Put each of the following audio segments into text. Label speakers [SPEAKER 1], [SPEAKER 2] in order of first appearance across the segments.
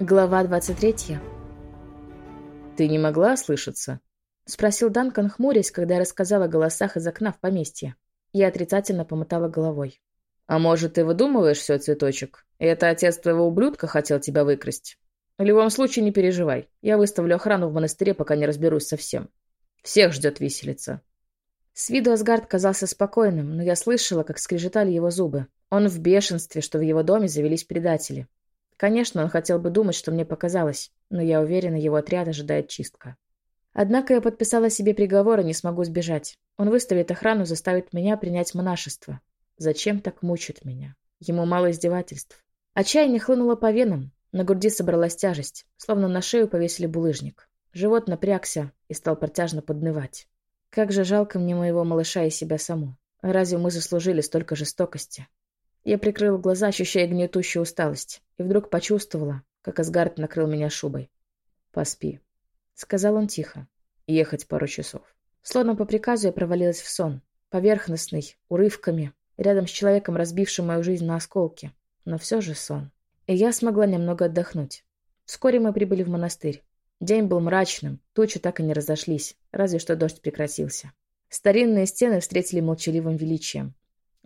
[SPEAKER 1] Глава 23.
[SPEAKER 2] «Ты не могла ослышаться?»
[SPEAKER 1] — спросил Данкан, хмурясь, когда я рассказала о голосах из окна в поместье. Я отрицательно помотала головой.
[SPEAKER 2] «А может, ты выдумываешь все, цветочек? И это отец твоего ублюдка хотел тебя выкрасть? В любом случае, не переживай. Я выставлю охрану в монастыре, пока не разберусь со всем. Всех ждет виселица».
[SPEAKER 1] С виду Асгард казался спокойным, но я слышала, как скрежетали его зубы. Он в бешенстве, что в его доме завелись предатели. Конечно, он хотел бы думать, что мне показалось, но я уверена, его отряд ожидает чистка. Однако я подписала себе приговор и не смогу сбежать. Он выставит охрану, заставит меня принять монашество. Зачем так мучит меня? Ему мало издевательств. Отчаяние хлынуло по венам. На груди собралась тяжесть, словно на шею повесили булыжник. Живот напрягся и стал протяжно поднывать. Как же жалко мне моего малыша и себя саму. Разве мы заслужили столько жестокости? Я прикрыла глаза, ощущая гнетущую усталость, и вдруг почувствовала, как Асгард накрыл меня шубой. «Поспи», — сказал он тихо. «Ехать пару часов». Словно по приказу я провалилась в сон. Поверхностный, урывками, рядом с человеком, разбившим мою жизнь на осколки. Но все же сон. И я смогла немного отдохнуть. Вскоре мы прибыли в монастырь. День был мрачным, тучи так и не разошлись, разве что дождь прекратился. Старинные стены встретили молчаливым величием.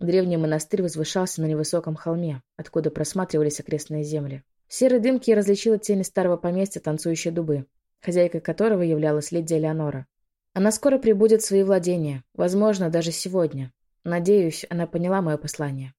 [SPEAKER 1] Древний монастырь возвышался на невысоком холме, откуда просматривались окрестные земли. В серой дымке я различила тени старого поместья танцующие дубы, хозяйкой которого являлась леди Элеонора. Она скоро прибудет в свои владения, возможно, даже сегодня. Надеюсь, она поняла мое послание.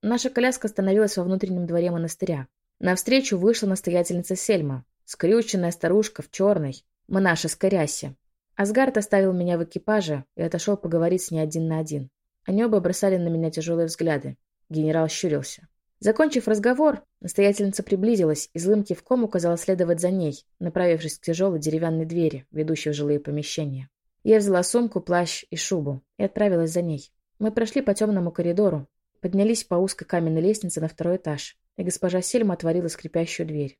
[SPEAKER 1] Наша коляска остановилась во внутреннем дворе монастыря. Навстречу вышла настоятельница Сельма, скрюченная старушка в черной, монашеской рясе. Асгард оставил меня в экипаже и отошел поговорить с ней один на один. Они оба бросали на меня тяжелые взгляды. Генерал щурился. Закончив разговор, настоятельница приблизилась и злым кивком указала следовать за ней, направившись к тяжелой деревянной двери, ведущей в жилые помещения. Я взяла сумку, плащ и шубу и отправилась за ней. Мы прошли по темному коридору, поднялись по узкой каменной лестнице на второй этаж, и госпожа Сельма отворила скрипящую дверь.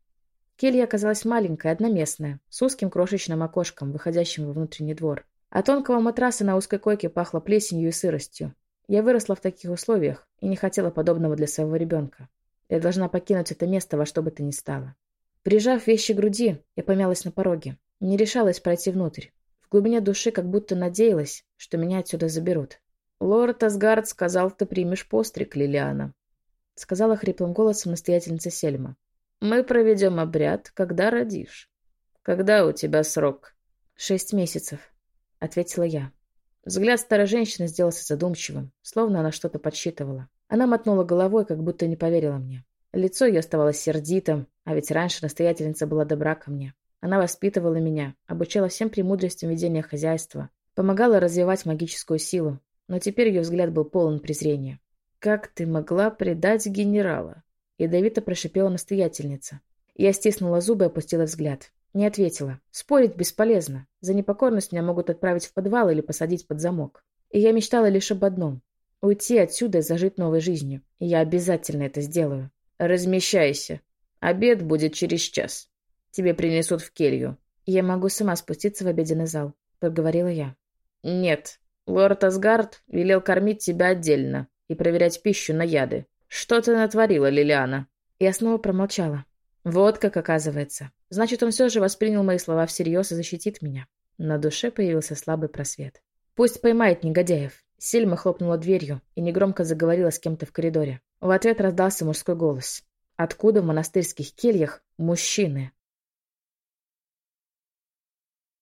[SPEAKER 1] Келья оказалась маленькая, одноместная, с узким крошечным окошком, выходящим во внутренний двор. От тонкого матраса на узкой койке пахло плесенью и сыростью. Я выросла в таких условиях и не хотела подобного для своего ребенка. Я должна покинуть это место во что бы то ни стало. Прижав вещи к груди, я помялась на пороге. Не решалась пройти внутрь. В глубине души как будто надеялась, что меня отсюда заберут. «Лорд Асгард сказал, ты примешь постриг, Лилиана», — сказала хриплым голосом настоятельница Сельма. «Мы проведем обряд, когда родишь. Когда у тебя срок?» «Шесть месяцев», ответила я. Взгляд старой женщины сделался задумчивым, словно она что-то подсчитывала. Она мотнула головой, как будто не поверила мне. Лицо ее оставалось сердитым, а ведь раньше настоятельница была добра ко мне. Она воспитывала меня, обучала всем премудростям ведения хозяйства, помогала развивать магическую силу, но теперь ее взгляд был полон презрения. «Как ты могла предать генерала?» Ядовито прошипела настоятельница. Я стиснула зубы и опустила взгляд. Не ответила. Спорить бесполезно. За непокорность меня могут отправить в подвал или посадить под замок. И я мечтала лишь об одном. Уйти отсюда и зажить новой жизнью. И я обязательно это сделаю. Размещайся. Обед будет через час. Тебе принесут в келью. Я могу сама спуститься в обеденный зал, проговорила я. Нет. Лорд Асгард велел кормить тебя отдельно и проверять пищу на яды. Что ты натворила, Лилиана? Я снова промолчала. Вот как оказывается. Значит, он все же воспринял мои слова всерьез и защитит меня. На душе появился слабый просвет. Пусть поймает негодяев. Сильма хлопнула дверью и негромко заговорила с кем-то в коридоре. В ответ раздался мужской голос. Откуда в монастырских кельях мужчины?